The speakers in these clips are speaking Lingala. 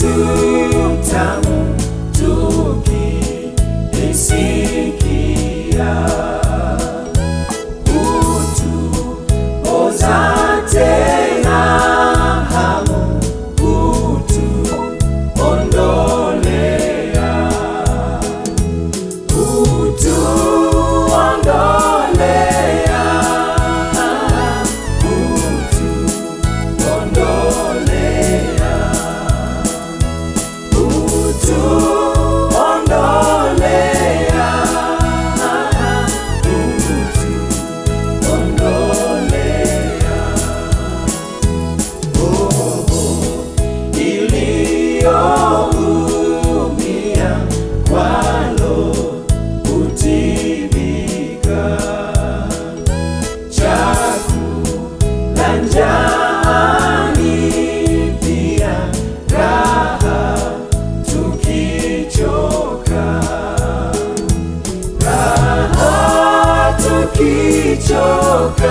Jesus. usichoka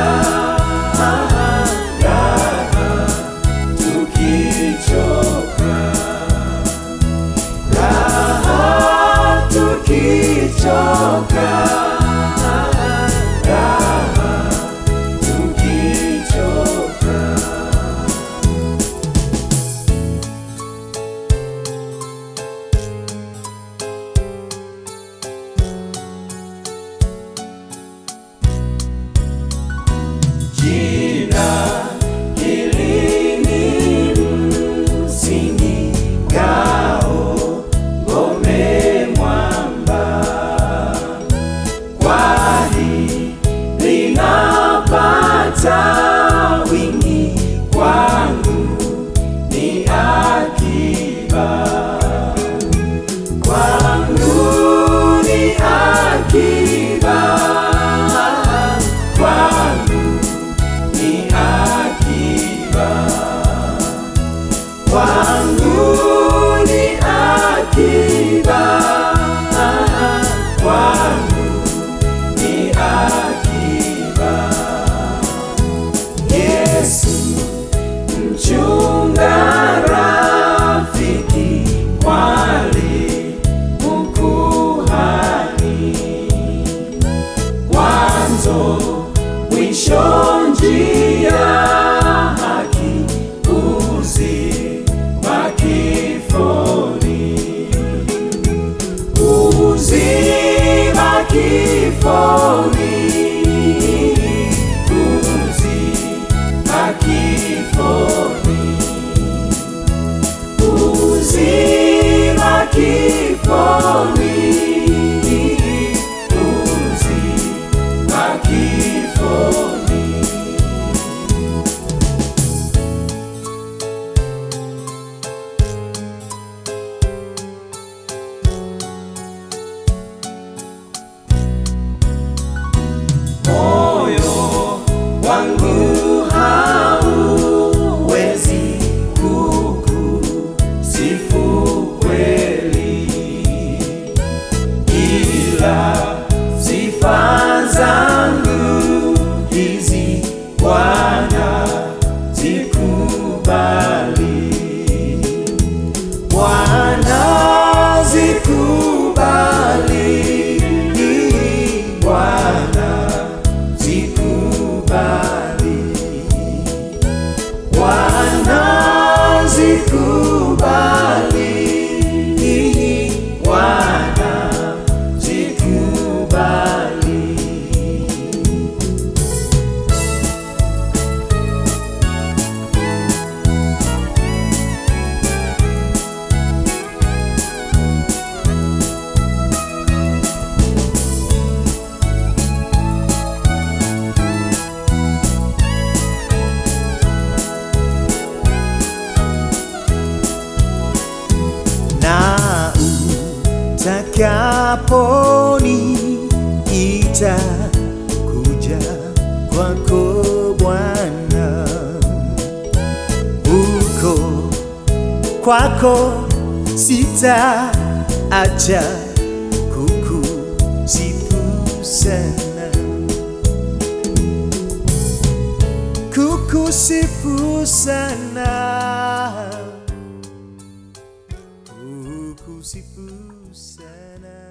Pusi Pusana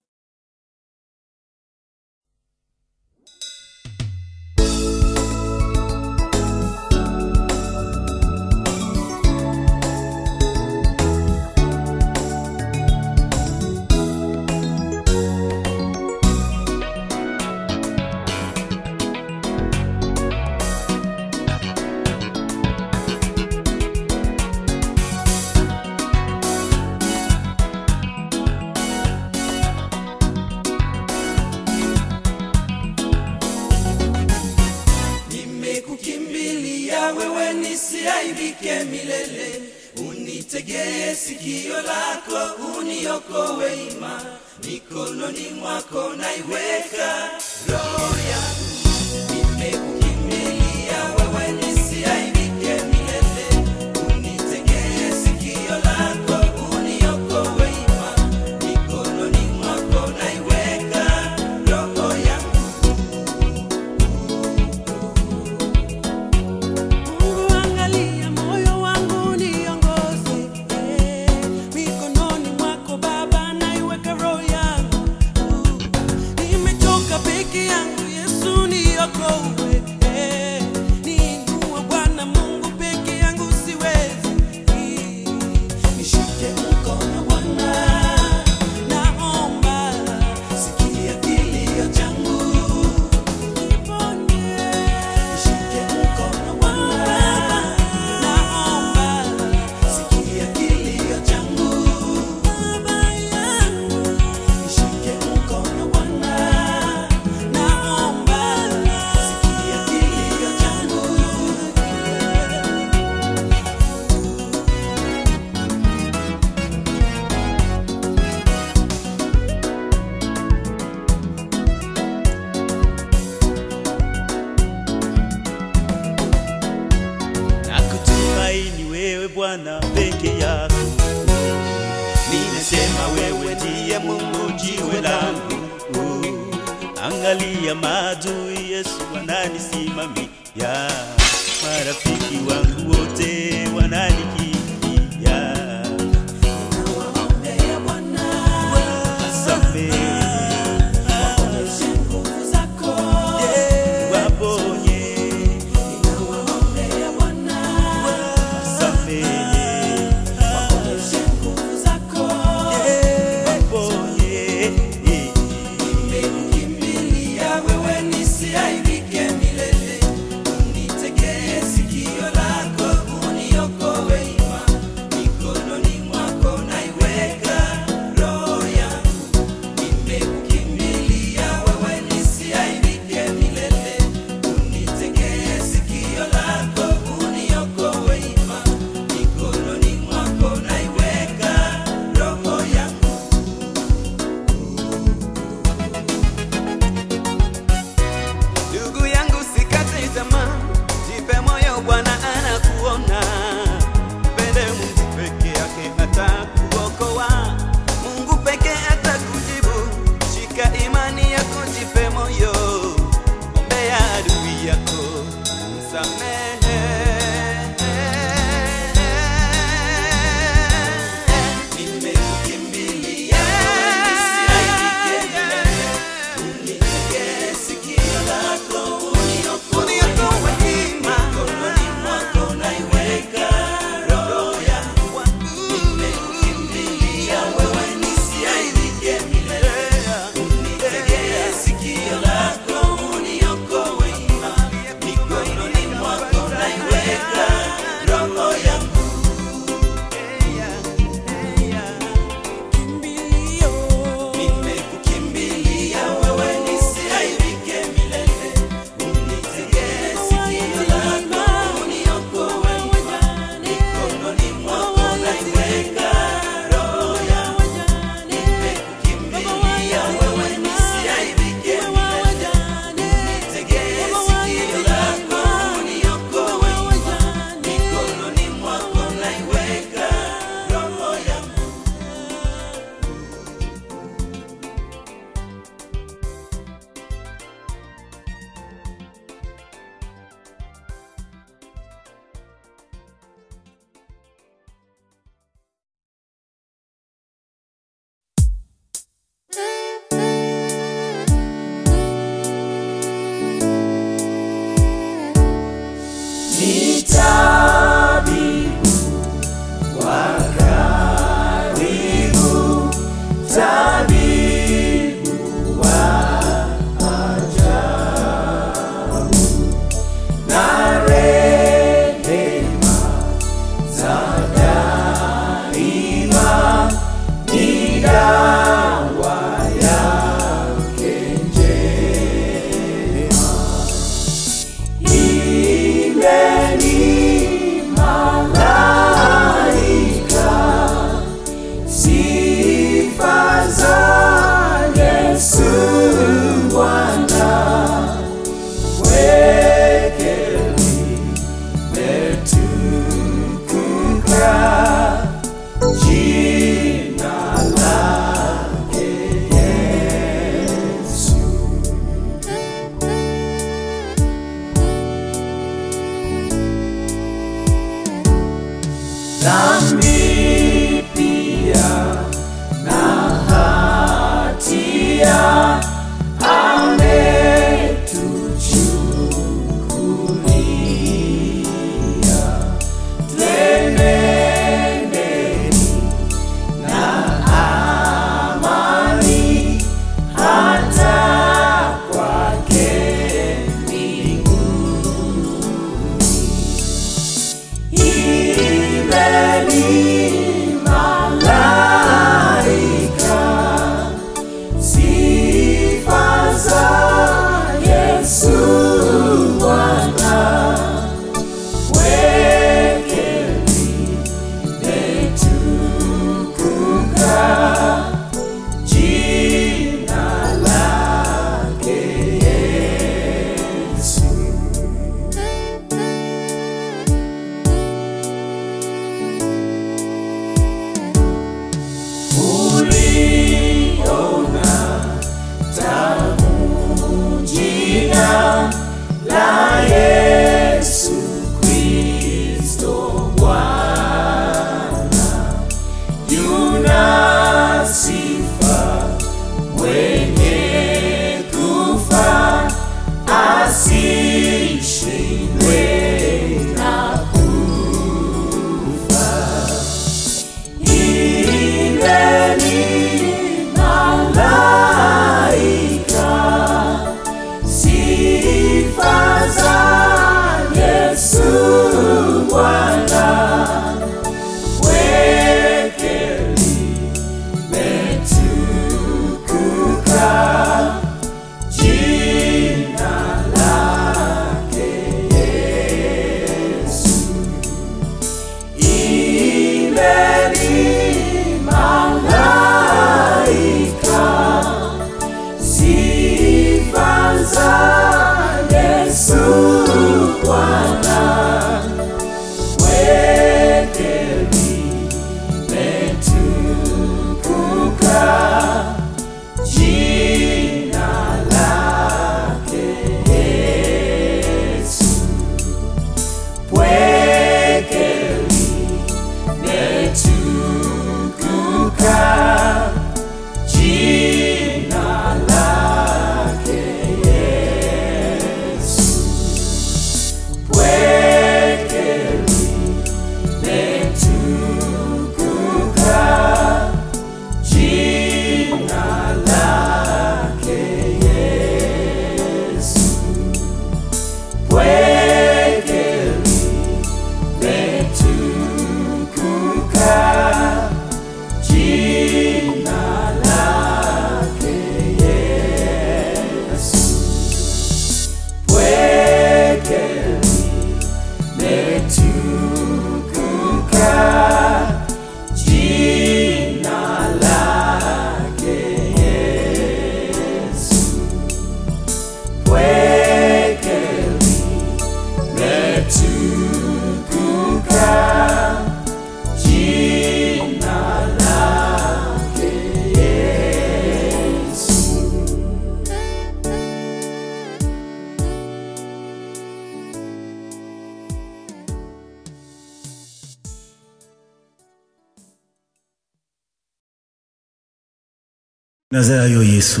nazala yo yesu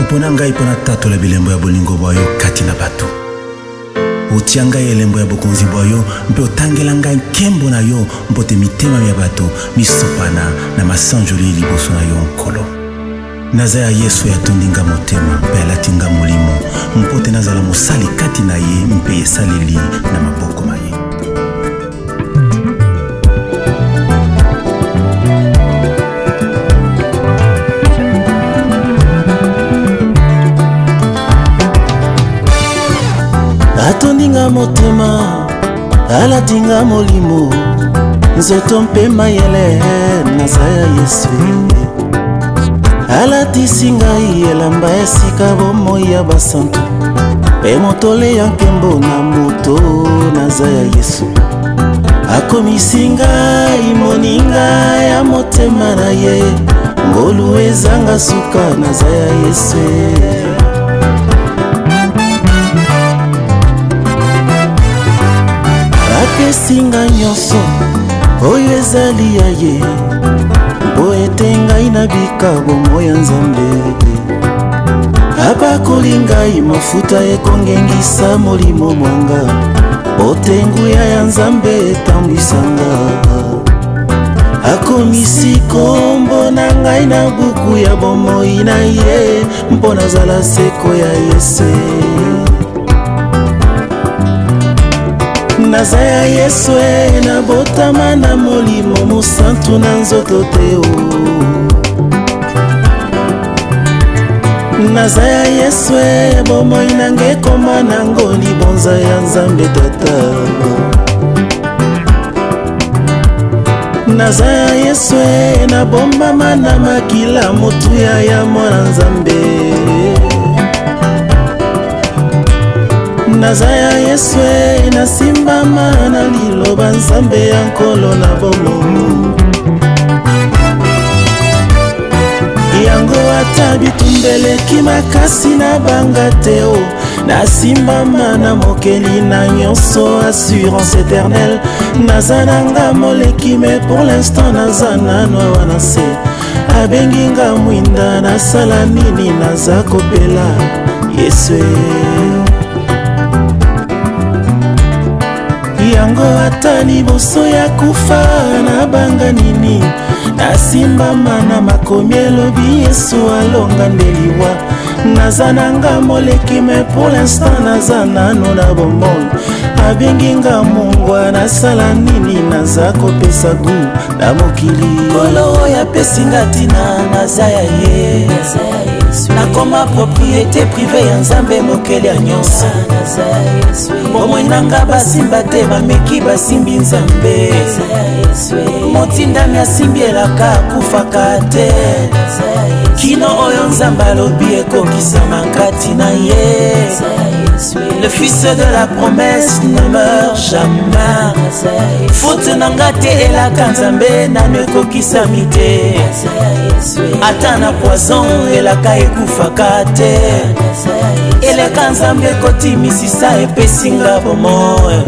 opona ngai mpo natatola bilembo ya bolingo bwa yo kati na bato otia ngai elembo ya bokonzi bwa yo mpe otangela ngai nkembo na yo mpo te mitema ya bato misopana na masanjoli liboso na yo nkolo naza ya yesu yatondi nga motema mpe alati nga molimo mpo te nazala mosali kati na ye mpe esaleli na maboko na ye atondinga motema alatinga molimo nzoto mpe mayele naza ya yesu alatisi ngai elamba ya sika bomoi ya basantu mpe motole ya nkembo na moto naza ya yesu akomisi ngai moninga ya motema na ye ngolu ezanga suka naza ya yesu apesi ngai nyonso oyo ezali ya ye mpo ete ngai nabika bomoi ya nzambe apakoli ngai mafuta ekongengisa molimo mwanga mpo te nguya ya nzambe etambwisanga akomisi kombo na ngai na buku ya bomoi na ye mpo nazala seko ya yese naza ya yesu e nabotama na molimo mosantu na nzoto te o oh. naza ya yesu e bomoi nanga ekoma nango libonza ya nzambe tata naza ya yesu e nabombama na makila motuya ya mwana nzambe naza ya yesu e nasimbama na liloba nzambe ya nkolo na bomomu yango ata bitumbeleki makasi na banga te o oh. nasimbama na mokeli na nyonso assurance éternelle naza nanga moleki me pour l'instant naza nano awa na se abengi nga mwinda nasala nini naza kopela yesu e yango ata liboso ya kufa nabanga nini nasimbama na makomi elobi yesu alonga nde liwa naza na nga moleki me pour l'instant naza nano na bomoi abengi nga mongwa nasala nini naza kopesa gu na mokili kolo oyo apesi nga ntina naza ya ye, naza ya ye. nakoma propriété privé ya nzambe mokeli ya nyonso bomoi nanga basimba te bameki basimbi nzambe motindami asimbi elaka akufaka te kino oyo nzambe alobi ekokisama nkati na ye le fils de la promesse ne meurt jamais fute na nga te elaka nzambe nano ekokisami te ata na poison elaka ekufaka te eleka nzambe ekotimisisa epesinga bomoi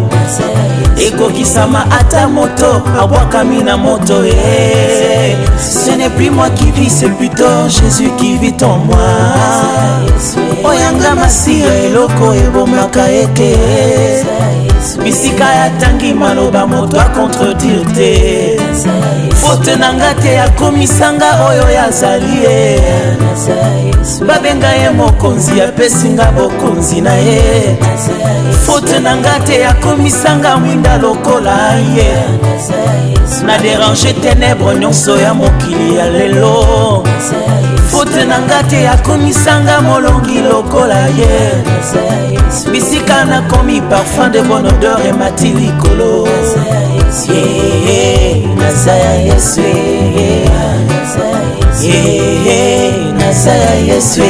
ekokisama ata moto abwakami na moto e ce n'est plus moi qui vis c'est plutôt jésus qui vit en moi oyanga masira eloko ebomaka ete eh. bisika yatangi maloba moto akontredire te fote na nga te akomisanga oyo yazali ye eh. babenga ye mokonzi apesinga bokonzi na ye fute na nga te akomisanga mwinda lokola ye na derange tenebre nyonso ya mokili ya lelo fute na nga te akomisanga molongi lokola ye bisika nakomi parfum de bon odeur emati likolo nazaya yesu Eh eh na say yeswe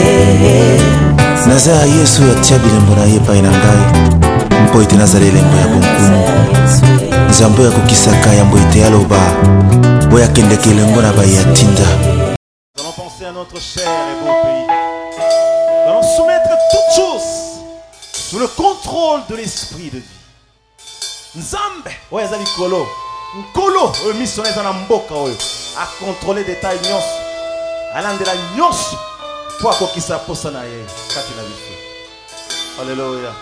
na say yeswe Nzambe yesu acha bilambura ye pa nangai mboite nazarele ngoya konku Nzambe ya kukisaka yamboite yalo ba boya kende ke lengora ba ya tinda Parlons penser à notre cher et beau pays Parlons soumettre tout chose sous le contrôle de l'esprit de vie Nzambe oyazali kolo kolo emi so nezana mboka oyo a contrôler des tailles nuances Alain de la Nyos, pour qu'on puisse s'approcher de la vie. Alléluia.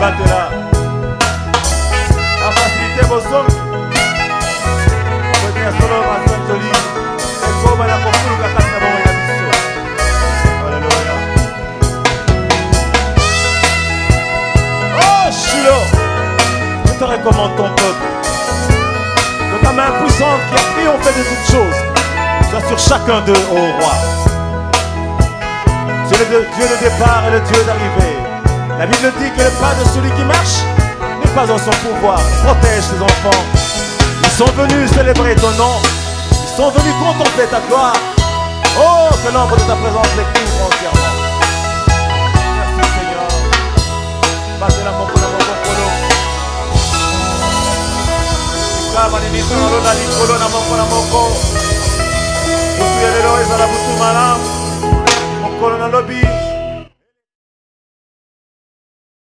vos abatela afasilite bosongi kotia solo basanzoli ekoma na la kati na bomoi na biso Alléluia oh shilo je te recommande ton peuple que ta main puissante qui a fait de toutes choses soit sur chacun d'eux Au roi le Dieu le départ et le Dieu d'arrivée la Bible dit que le pas de celui qui marche n'est pas en son pouvoir. Protège tes enfants. Ils sont venus célébrer ton nom. Ils sont venus contempler ta gloire. Oh, que l'ombre de ta présence les couvre entièrement. Merci Seigneur. la